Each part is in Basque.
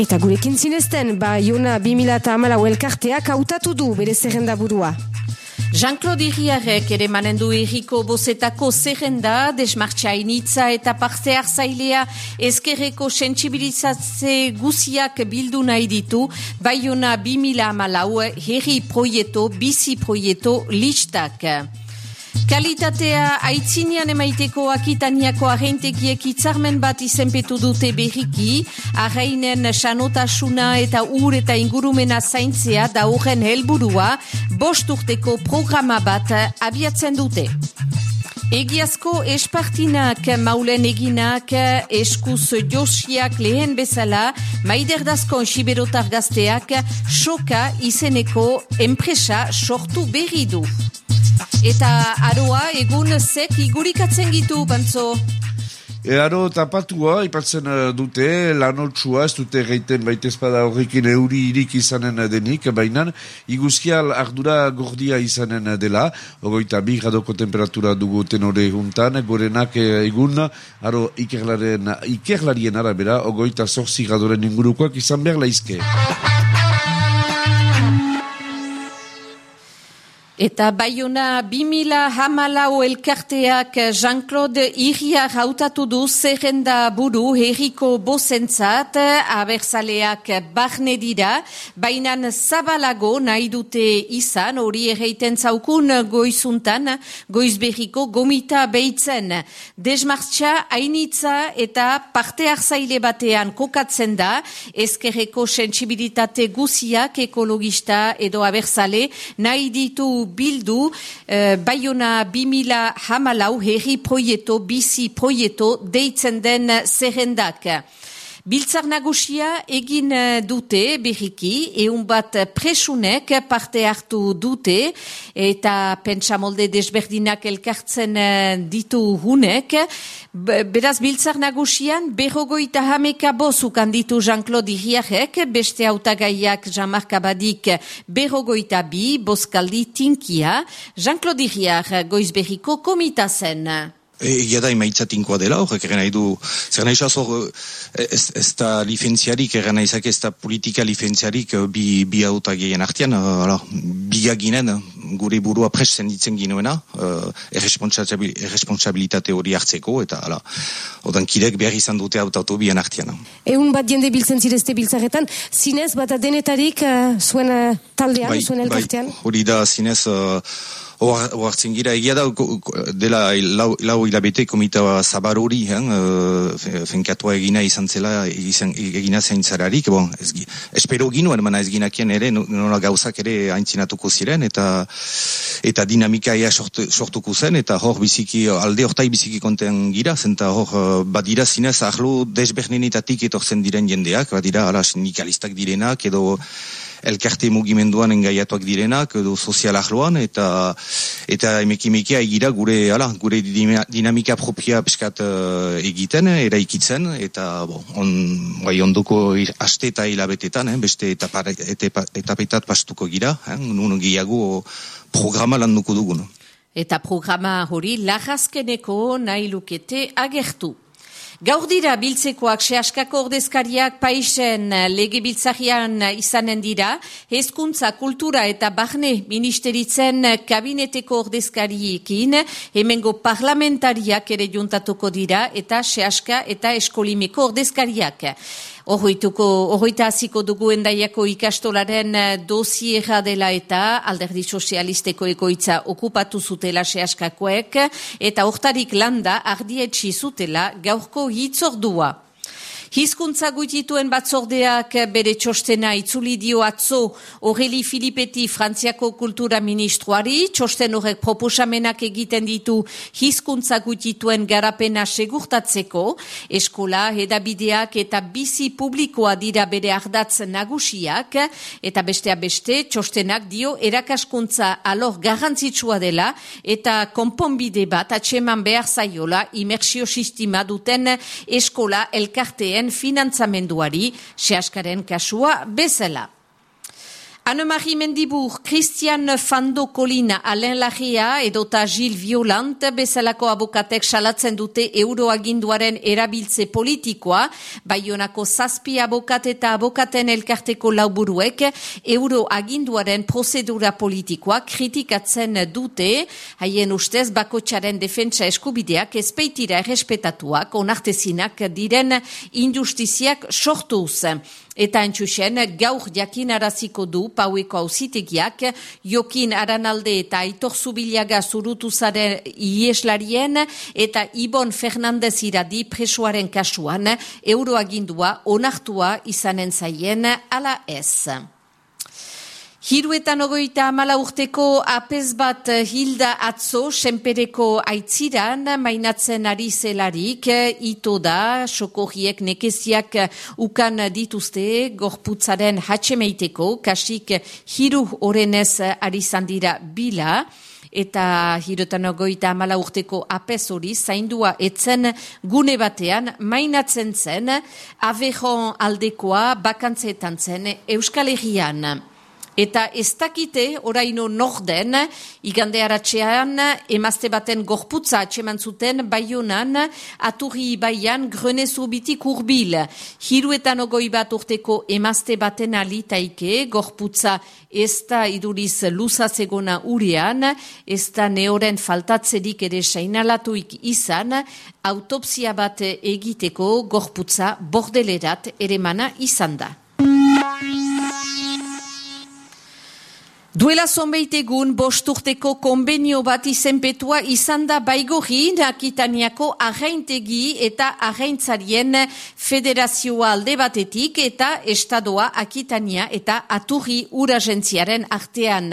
Eta gurekin zinezten, ba, Iona 2008 elkarteak hautatu du bere zerrenda burua. Jean-Claude Iriarek ere manendu erriko bozetako zerrenda, desmartxa initza eta parte hartzailea ezkerreko sensibilizatze guziak bildu nahi ditu, baiona 2008 herri proieto, bizi proieto listak. Kalitatea aitzinian emaiteko akitaniako agentekiek itzarmen bat izenpetu dute berriki, arreinen sanotasuna eta ur eta ingurumena zaintzea da horren helburua, bost urteko programa bat abiatzen dute. Egiazko espartinak maulen eginak eskuz josiak lehen bezala maiderdazkon siberotar gazteak soka izeneko enpresa sortu berri du. Eta aroa egun zek igurikatzen gitu, bantzo? E aro tapatua, ipatzen uh, dute, lanotsua, ez dute geiten baitezpada horrekin euri irik izanen denik, baina iguzkial ardura gordia izanen dela, ogoita bi gradoko temperatura dugu tenore juntan, gorenak eh, egun, aro ikerlaren, ikerlarien arabera, ogoita zorzi gradoren ingurukoak izan behar laizke. Eta baiona 2000 hamalau elkarteak Jean-Claude Iria hautatu du zerrenda buru herriko bozentzat, abertzaleak barne dira, bainan zabalago nahi dute izan, hori erreiten zaukun goizuntan, goizberriko gomita behitzen. Desmartxa hainitza eta parte hartzaile batean kokatzen da, ezkerreko sensibilitate guziak ekologista edo abertzale nahi ditu bildu eh, Bayona 2000 hamalau herri proieto, bizi proieto deitzen den zerrendak. Biltzar nagusia egin eh, dute berriki, eun bat presunek parte hartu dute, eta pentsamolde desberdinak elkartzen eh, ditu hunek. Beraz, biltzar nagusian, berrogoita hameka bozukan ditu Jean-Claude Iriarek, beste autagaiak Jean-Marc Abadik berrogoita bi, boskaldi tinkia, Jean-Claude Iriar goizberriko komitazen. Egia da emaitzatinkoa dela, horrek eren nahi du, zer nahi hor, ez, ez da lifentziarik, eren nahi ez da politika lifentziarik bi, bi auta gehien artian, uh, bigaginen gure burua presen ditzen ginoena, uh, erresponsabilitate hori hartzeko, eta ala, odan kirek behar izan dute autatu bien artian. Egun bat jende biltzen zirezte biltzaretan, zinez bat adenetarik uh, zuen uh, taldean, bai, zuen bai, elkartean? Bai, hori da zinez... Uh, Oartzen gira, egia da, dela lau, lau hilabete komita zabar hori, eh, fenkatua egina izan zela, izan, egina zaintzararik, bon, ez, espero ginoen, mana ez ginakien ere, nola gauzak ere haintzinatuko ziren, eta eta dinamika ea sortuko zen, eta hor biziki, alde hortai biziki konten gira, zenta hor, eh, badira zinez, ahlo desbernenetatik etortzen diren jendeak, badira, ala, sindikalistak direnak, edo, elkarte mugimenduan engaiatuak direnak edo sozial ahloan eta eta emekimekia egira gure ala, gure dinamika propia peskat uh, egiten, eraikitzen eta bo, on, bai onduko aste eta hilabetetan, eh, beste etapetat pastuko gira, eh, nun gehiago programa lan nuko dugun. Eta programa hori lagazkeneko nahi lukete agertu. Gaur dira biltzekoak sehaskako ordezkariak paisen lege biltzahian izanen dira, hezkuntza, kultura eta barne ministeritzen kabineteko ordezkariekin, hemengo parlamentariak ere juntatuko dira eta sehaska eta eskolimeko ordezkariak. Horroituko, horroita hasiko dugu endaiako ikastolaren eh, dosiera dela eta alderdi sozialisteko egoitza okupatu zutela sehaskakoek eta hortarik landa ardietxi zutela gaurko hitzordua. Hizkuntza gutituen batzordeak bere txostena itzuli dio atzo. Aureli Filipeti Frantziako kultura ministroari, txosten horrek proposamenak egiten ditu hizkuntza gutituen garapena segurtatzeko, eskola, edabideak eta bizi publikoa dira bere ardatz nagusiak, eta bestea beste, txostenak dio erakaskuntza alor garrantzitsua dela, eta konponbide bat atseman behar zaiola imersio sistema duten eskola elkarteen finantzamenduari, sehaskaren kasua bezala. Anne-Marie Mendibur, Christian Fando Colina, Alain Lagia edota Gil Violant bezalako abokatek salatzen dute euroaginduaren erabiltze politikoa, baionako zazpi abokat eta abokaten elkarteko lauburuek euroaginduaren prozedura politikoa kritikatzen dute, haien ustez bakotxaren defentsa eskubideak ezpeitira errespetatuak onartezinak diren injustiziak sortuz. Eta entxusen, gaur jakinaraziko du paueko hausitegiak, jokin aranalde eta aitor zubilaga zurutu zaren ieslarien eta Ibon Fernandez iradi presoaren kasuan, euroagindua onartua izanen zaien ala ez. Hiruetan ogoita amala urteko apez bat hilda atzo, senpereko aitziran, mainatzen ari zelarik, ito da, sokorriek nekeziak ukan dituzte, gorputzaren hatxemeiteko, kasik hiru orenez ari zandira bila, eta hiruetan ogoita amala urteko apez hori, zaindua etzen gune batean, mainatzen zen, avejon aldekoa bakantzeetan zen, Euskal Herrian. Eta ez dakite, oraino norden, igande haratxean, emazte baten gorputza atseman zuten, baionan, aturri baian, grenezu bitik urbil. Hiruetan ogoi bat urteko emazte baten alitaike, gorputza ez da iduriz luzazegona urean, ez da neoren faltatzerik ere sainalatuik izan, autopsia bat egiteko gorputza bordelerat ere mana izan da. Duela zonbeit egun bosturteko konbenio bat izenpetua izan da baigorri nakitaniako arraintegi eta arraintzarien federazioa alde batetik eta estadoa akitania eta aturri uragentziaren artean.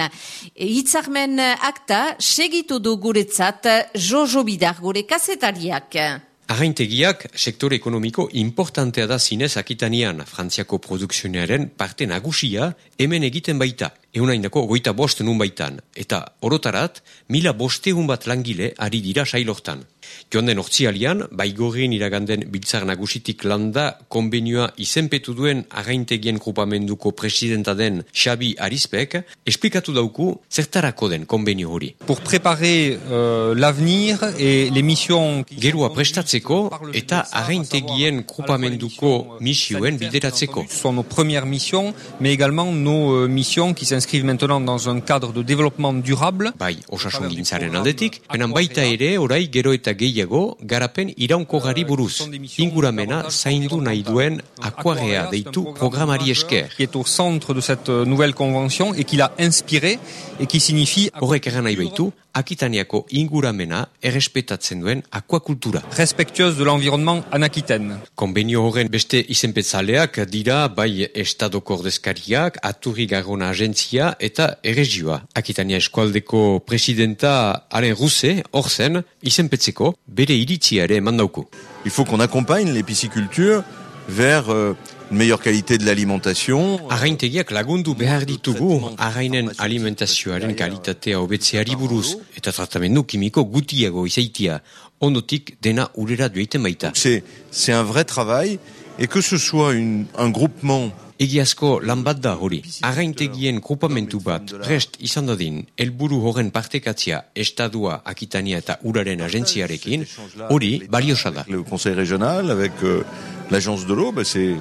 Itzarmen akta segitu du guretzat Jojo Bidar gure kasetariak. Arraintegiak sektore ekonomiko importantea da zinez akitanian Frantziako produksionearen parte nagusia hemen egiten baita eunainako goita bost nun baitan, eta orotarat, mila bosteun bat langile ari dira sailortan. Joan den ortsialian, baigorien iraganden biltzar nagusitik landa konbenioa izenpetu duen againtegien grupamenduko presidenta den Xabi Arizpek, esplikatu dauku zertarako den konbenio hori. Pour préparer euh, l'avenir et les missions... Gerua prestatzeko eta againtegien grupamenduko misioen bideratzeko. Ce sont nos premières missions, mais également nos euh, missions qui s'inscrivent maintenant dans un cadre de développement durable. Bai, osasun gintzaren aldetik, enan baita ere, orai gero eta gehiago, garapen iraunko gari buruz. Inguramena zaindu nahi duen akuarea deitu programari esker. Qui est au centre de cette euh, nouvelle convention et qui l'a inspiré et qui signifie... Horrek eran nahi baitu, Akitaniako inguramena errespetatzen duen akuakultura. Respectueuse de l'environnement en Aquitaine. Konbenio horren beste izenpetzaleak dira bai estadoko ordezkariak, aturri garona agentzia eta erregioa. Akitania eskualdeko presidenta Alain Rousse, hor zen, izenpetzeko bere iritzia ere mandauku. Il faut qu'on accompagne les piscicultures vers euh, une meilleure qualité de l'alimentation. Arraintegiak lagundu behar ditugu arrainen alimentazioaren kalitatea hobetzeari buruz eta tratamendu kimiko gutiago izaitia. Ondotik dena urera dueiten baita. C'est c'est un vrai travail et que ce soit une, un groupement Egiazko lan bat da hori. Arraintegien grupamentu bat prest izan dadin helburu horren partekatzia estadua akitania eta uraren agentziarekin, hori baliosa da. le conseil régional avec euh, l'agence de l'eau, ben c'est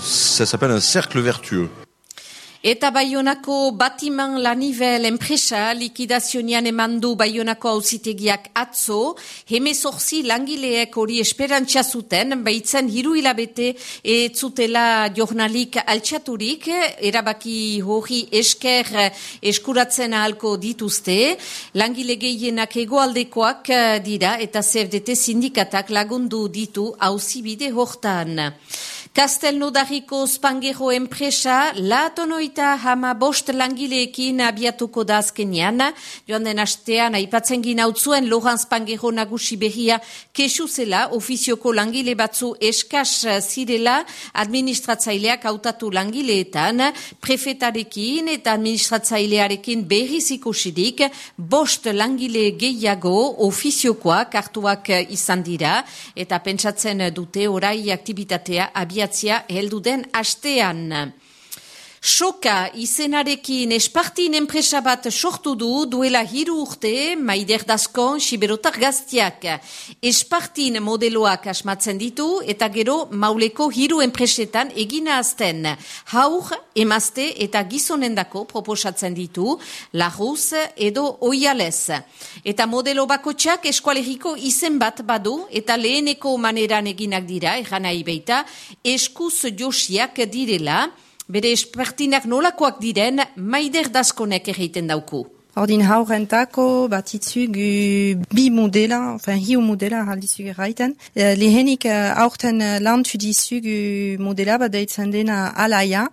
ça s'appelle un cercle vertueux. Eta Baionako batiman lanivel enpresa likidazionian eman du Baionako hauzitegiak atzo, hemezorzi langileek hori esperantza zuten, baitzen hiru hilabete etzutela jornalik altxaturik, erabaki hori esker eskuratzen ahalko dituzte, langile gehienak egoaldekoak dira eta CFDT sindikatak lagundu ditu hauzibide hortan. Kastelnodariko Spangero enpresa, latonoita hama bost langileekin abiatuko da azkenean, joan den astean, aipatzen gina utzuen Lohan Spangero nagusi behia kesu zela, ofizioko langile batzu eskas zirela administratzaileak hautatu langileetan, prefetarekin eta administratzailearekin berriz ikusirik, bost langile gehiago ofiziokoak hartuak izan dira, eta pentsatzen dute orai aktivitatea abiatzia heldu den astean. Soka izenarekin espartin enpresa bat sortu du duela hiru urte maider dazkon siberotar gaztiak. Espartin modeloak asmatzen ditu eta gero mauleko hiru enpresetan egina azten. Haur, emazte eta gizonendako proposatzen ditu laguz edo oialez. Eta modelo bakotxak eskualeriko izen bat badu eta leheneko maneran eginak dira, egan nahi beita, eskuz josiak direla, bere espertinak nolakoak diren maider dazkonek egiten dauku. Ordin haurentako batitzug bi modela, enfin hiu modela aldizug erraiten. Eh, lehenik uh, aurten uh, lantu dizug modela bat deitzen dena alaia,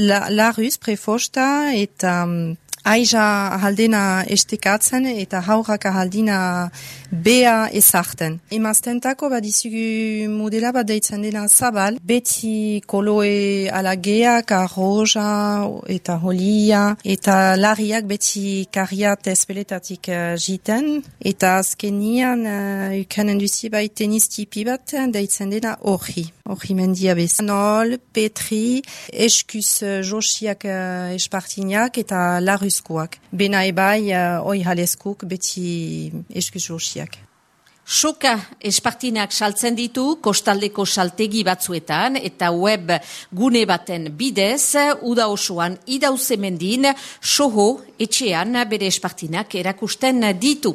la, laruz prefosta eta um, Aiza ahaldena estekatzen eta haurrak ahaldina bea ezarten. Emaztentako badizugu modela bat deitzen dena zabal, beti koloe alageak, arroja eta holia, eta lariak beti kariat espeletatik uh, jiten, eta azkenian uh, ukanen duzi bai tenis tipi bat deitzen dena hori. Hori mendia bez. Nol, petri, eskuz uh, josiak uh, espartinak eta laruz eskuak. Bena ebai, uh, oi haleskuk beti eskuz josiak. Soka espartinak saltzen ditu kostaldeko saltegi batzuetan eta web gune baten bidez, uda osoan idauzemendin, soho etxean bere espartinak erakusten ditu.